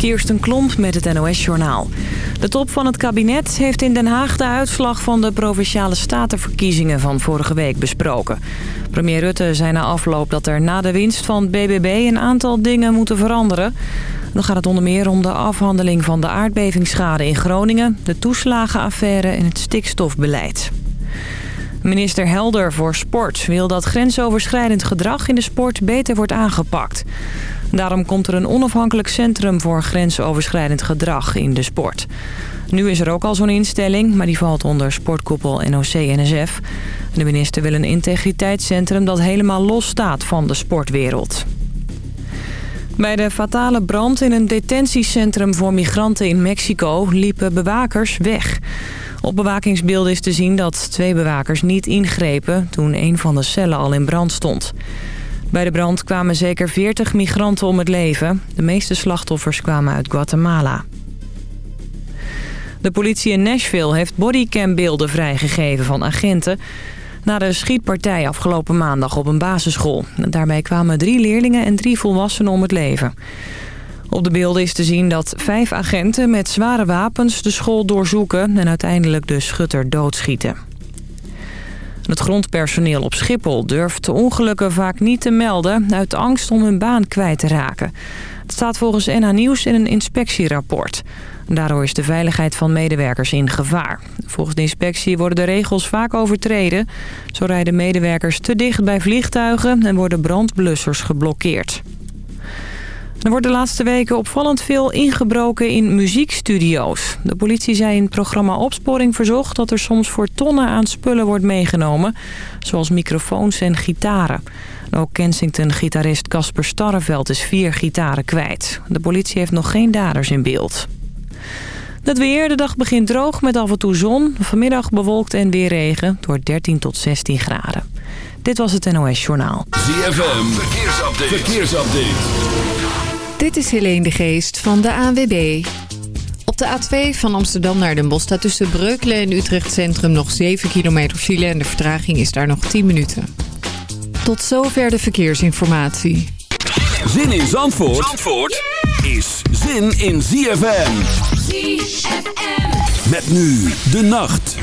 Kirsten Klomp met het NOS-journaal. De top van het kabinet heeft in Den Haag de uitslag van de Provinciale Statenverkiezingen van vorige week besproken. Premier Rutte zei na afloop dat er na de winst van BBB een aantal dingen moeten veranderen. Dan gaat het onder meer om de afhandeling van de aardbevingsschade in Groningen, de toeslagenaffaire en het stikstofbeleid. Minister Helder voor Sport wil dat grensoverschrijdend gedrag in de sport beter wordt aangepakt. Daarom komt er een onafhankelijk centrum voor grensoverschrijdend gedrag in de sport. Nu is er ook al zo'n instelling, maar die valt onder sportkoepel NOC-NSF. De minister wil een integriteitscentrum dat helemaal los staat van de sportwereld. Bij de fatale brand in een detentiecentrum voor migranten in Mexico liepen bewakers weg. Op bewakingsbeelden is te zien dat twee bewakers niet ingrepen toen een van de cellen al in brand stond. Bij de brand kwamen zeker 40 migranten om het leven. De meeste slachtoffers kwamen uit Guatemala. De politie in Nashville heeft bodycambeelden vrijgegeven van agenten... na de schietpartij afgelopen maandag op een basisschool. Daarbij kwamen drie leerlingen en drie volwassenen om het leven. Op de beelden is te zien dat vijf agenten met zware wapens de school doorzoeken... en uiteindelijk de schutter doodschieten. Het grondpersoneel op Schiphol durft de ongelukken vaak niet te melden... uit angst om hun baan kwijt te raken. Het staat volgens NH Nieuws in een inspectierapport. Daardoor is de veiligheid van medewerkers in gevaar. Volgens de inspectie worden de regels vaak overtreden. Zo rijden medewerkers te dicht bij vliegtuigen en worden brandblussers geblokkeerd. Er wordt de laatste weken opvallend veel ingebroken in muziekstudio's. De politie zei in het programma Opsporing Verzocht... dat er soms voor tonnen aan spullen wordt meegenomen... zoals microfoons en gitaren. Ook Kensington-gitarist Casper Starreveld is vier gitaren kwijt. De politie heeft nog geen daders in beeld. Het weer, de dag begint droog met af en toe zon. Vanmiddag bewolkt en weer regen door 13 tot 16 graden. Dit was het NOS Journaal. ZFM, verkeersupdate. verkeersupdate. Dit is Helene de Geest van de ANWB. Op de A2 van Amsterdam naar Den Bosch staat tussen Breukelen en Utrecht Centrum nog 7 kilometer file en de vertraging is daar nog 10 minuten. Tot zover de verkeersinformatie. Zin in Zandvoort, Zandvoort is zin in ZFM. ZFM. Met nu de nacht.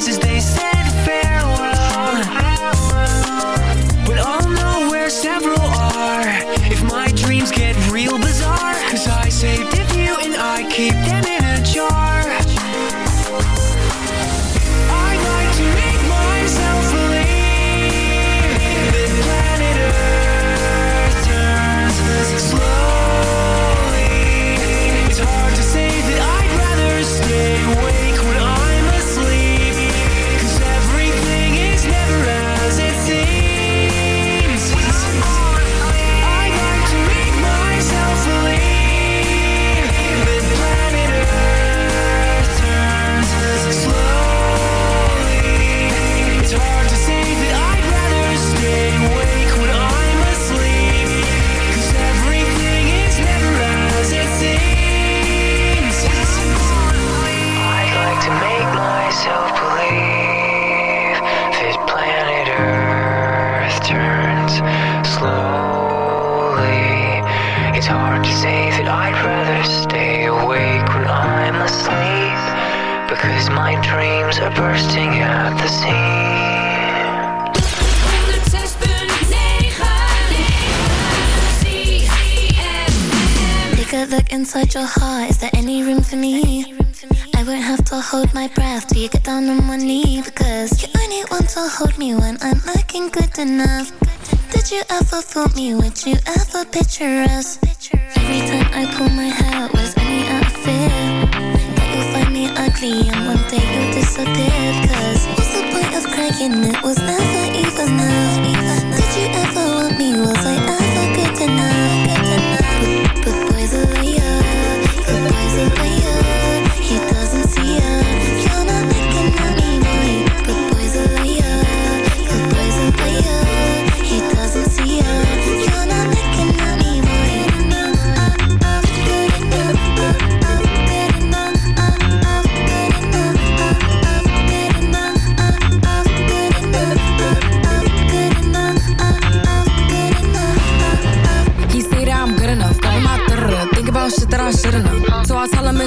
voices they say. Dreams are bursting at the seams. Take a look inside your heart. Is there any room for me? I won't have to hold my breath till you get down on one knee because you only want to hold me when I'm looking good enough. Did you ever fool me? Would you ever picture us? Every time I pull my hair was only out of fear that you'll find me ugly and one day you'll disappear. Cause what's the point of crying? It was never even enough. Did you ever want me? Was I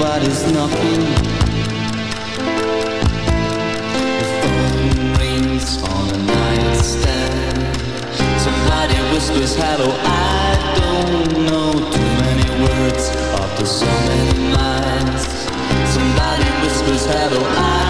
nobody's knocking. The phone rings on a nightstand. Somebody whispers hello I don't know too many words After so many miles. Somebody whispers hello I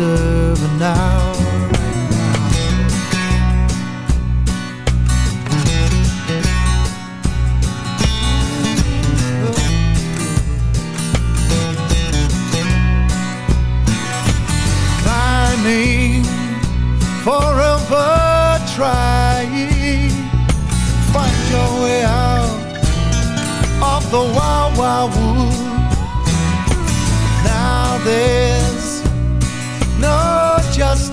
deserve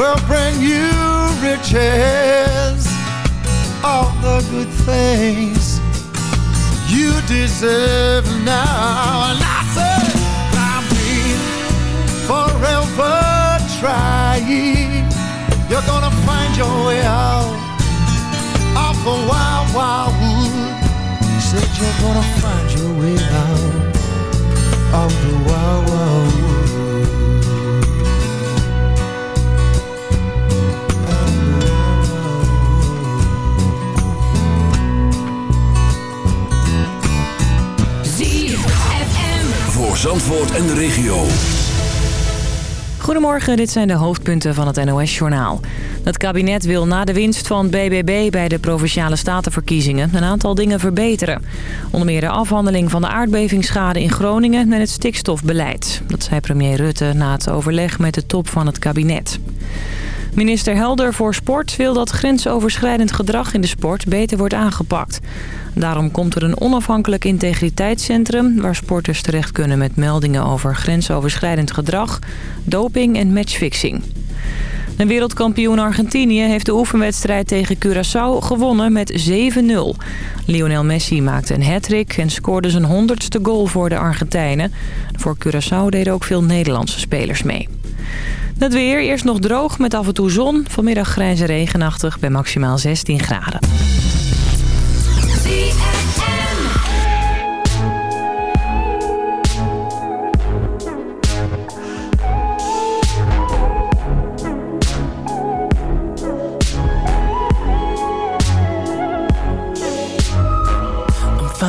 will bring you riches all the good things you deserve now. And I say I've forever trying. You're gonna find your way out of the wild wild wood said you're gonna find your way out of the wild wild Zandvoort en de regio. Goedemorgen, dit zijn de hoofdpunten van het NOS-journaal. Het kabinet wil na de winst van BBB bij de Provinciale Statenverkiezingen... een aantal dingen verbeteren. Onder meer de afhandeling van de aardbevingsschade in Groningen... en het stikstofbeleid. Dat zei premier Rutte na het overleg met de top van het kabinet. Minister Helder voor Sport wil dat grensoverschrijdend gedrag in de sport beter wordt aangepakt. Daarom komt er een onafhankelijk integriteitscentrum... waar sporters terecht kunnen met meldingen over grensoverschrijdend gedrag... doping en matchfixing. Een wereldkampioen Argentinië heeft de oefenwedstrijd tegen Curaçao gewonnen met 7-0. Lionel Messi maakte een hat-trick en scoorde zijn honderdste goal voor de Argentijnen. Voor Curaçao deden ook veel Nederlandse spelers mee. Het weer, eerst nog droog met af en toe zon. Vanmiddag grijs en regenachtig bij maximaal 16 graden.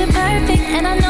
wasn't perfect and I know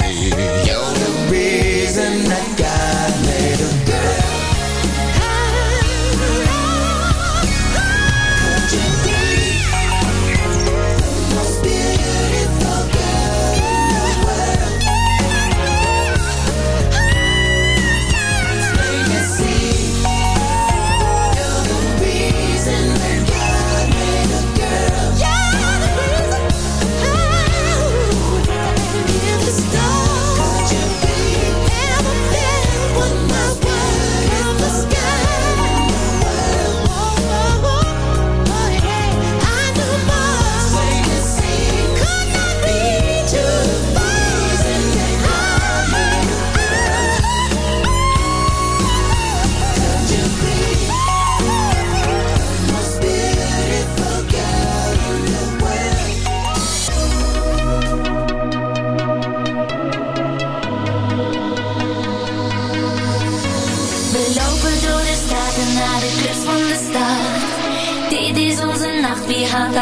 you're the real.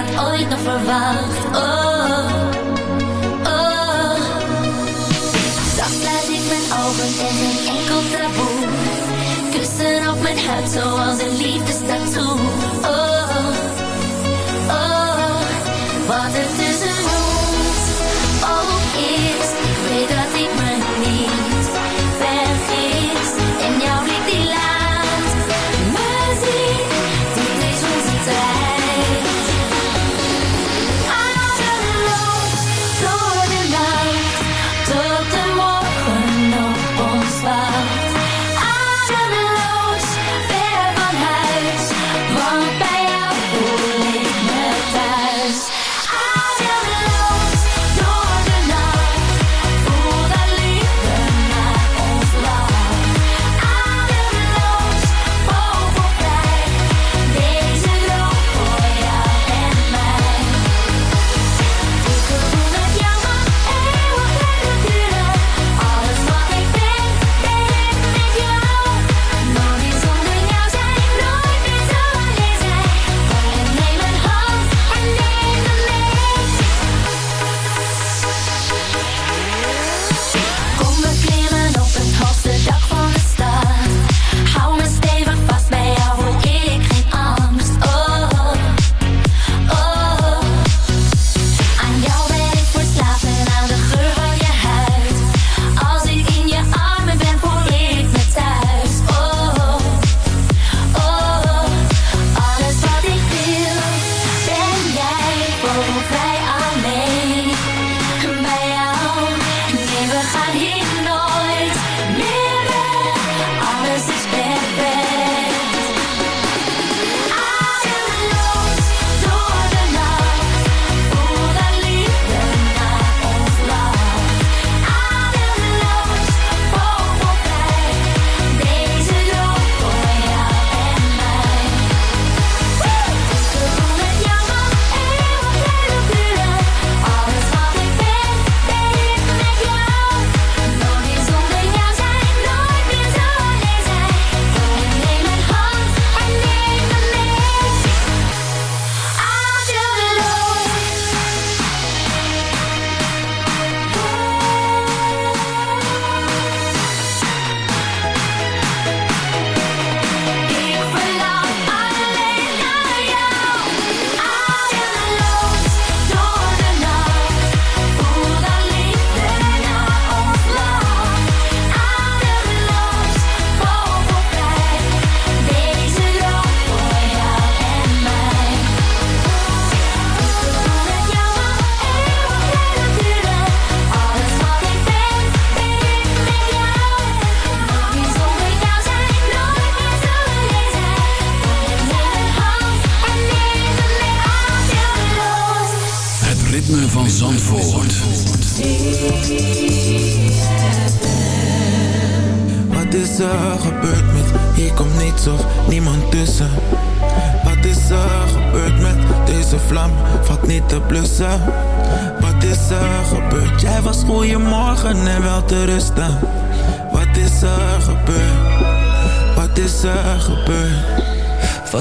dat ooit nog verwacht. Oh, oh. Zacht laat ik mijn ogen en op enkel taboe. Kussen op mijn huid zoals een lief.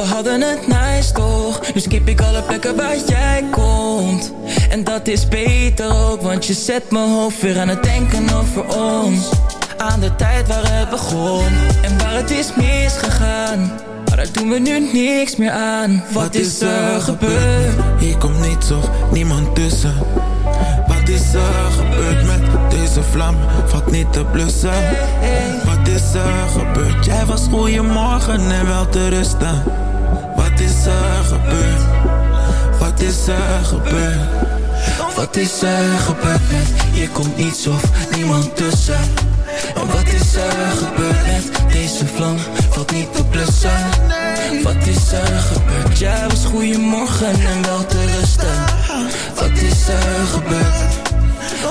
We hadden het nice toch? Nu skip ik alle plekken waar jij komt. En dat is beter ook, want je zet mijn hoofd weer aan het denken over ons. Aan de tijd waar het begon en waar het is misgegaan. Maar daar doen we nu niks meer aan. Wat, is er gebeurd? Hier komt niets of niemand tussen. Wat is er gebeurd met deze vlam? Valt niet te blussen. Wat is er gebeurd? Jij was goeiemorgen en wel te rusten. Wat is er gebeurd? Wat is er gebeurd? Wat is er gebeurd? Hier komt niets of niemand tussen. En wat is er gebeurd? Met Deze vlam valt niet te blussen. Wat is er gebeurd? Jij was goeiemorgen en wel te rusten. Wat is er gebeurd?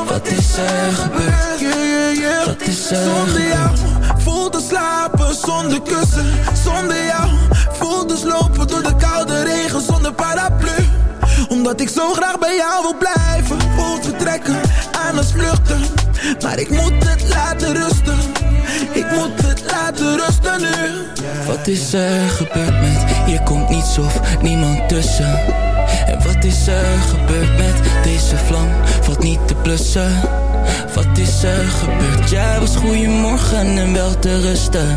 Wat is er gebeurd? Wat is er Zonder jou voel te slapen zonder kussen. Zonder jou voel te slopen door de koude regen zonder paraplu. Omdat ik zo graag bij jou wil blijven. Voel vertrekken aan het vluchten. Maar ik moet het laten rusten. Ik moet het laten rusten nu. Wat is er gebeurd met Hier komt niets of niemand tussen? En wat is er gebeurd met Deze vlam? Valt niet te blussen. Wat is er gebeurd? Jij was goeiemorgen en wel te rusten.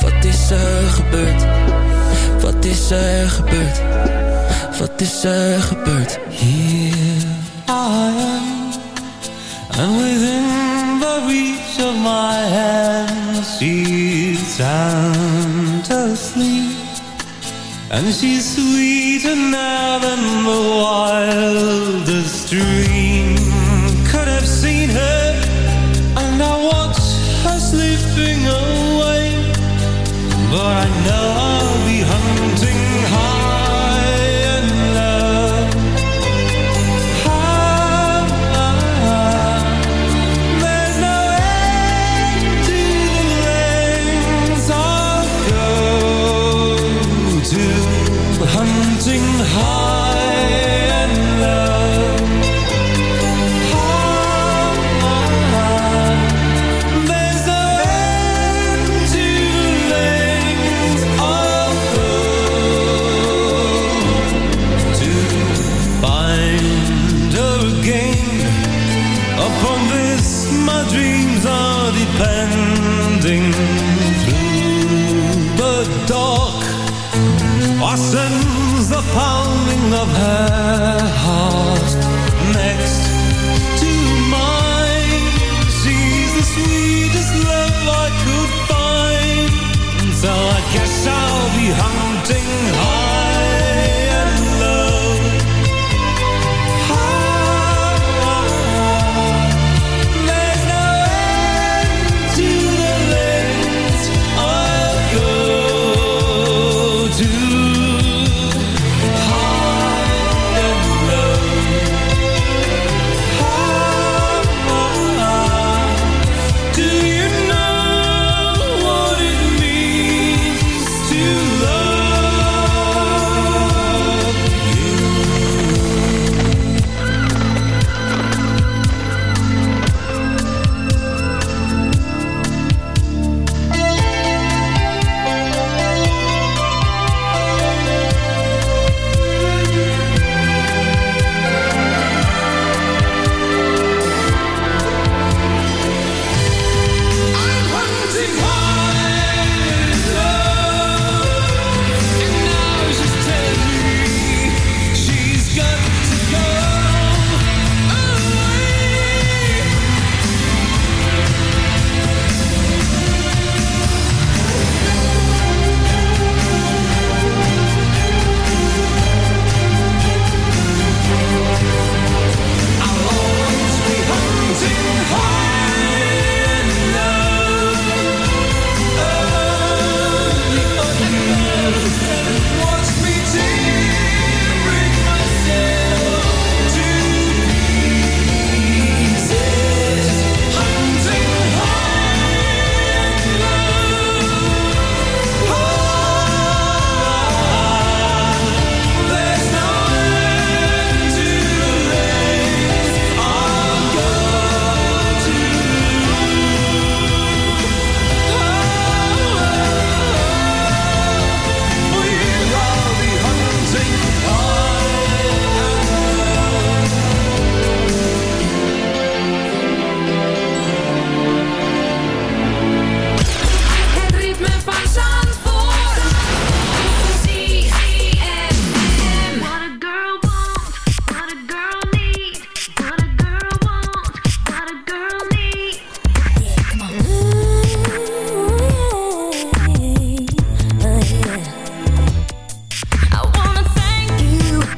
Wat is er gebeurd Wat is er gebeurd? Wat is er gebeurd? Here I am. And within the reach of my hand She's sound asleep. And she's sweeter now than the wildest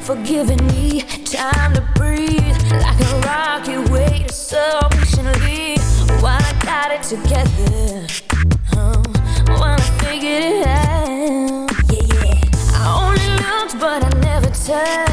for giving me time to breathe. Like a rocket way to so patiently. While I got it together, oh, while I figured it out. Yeah, yeah. I only looked, but I never turned.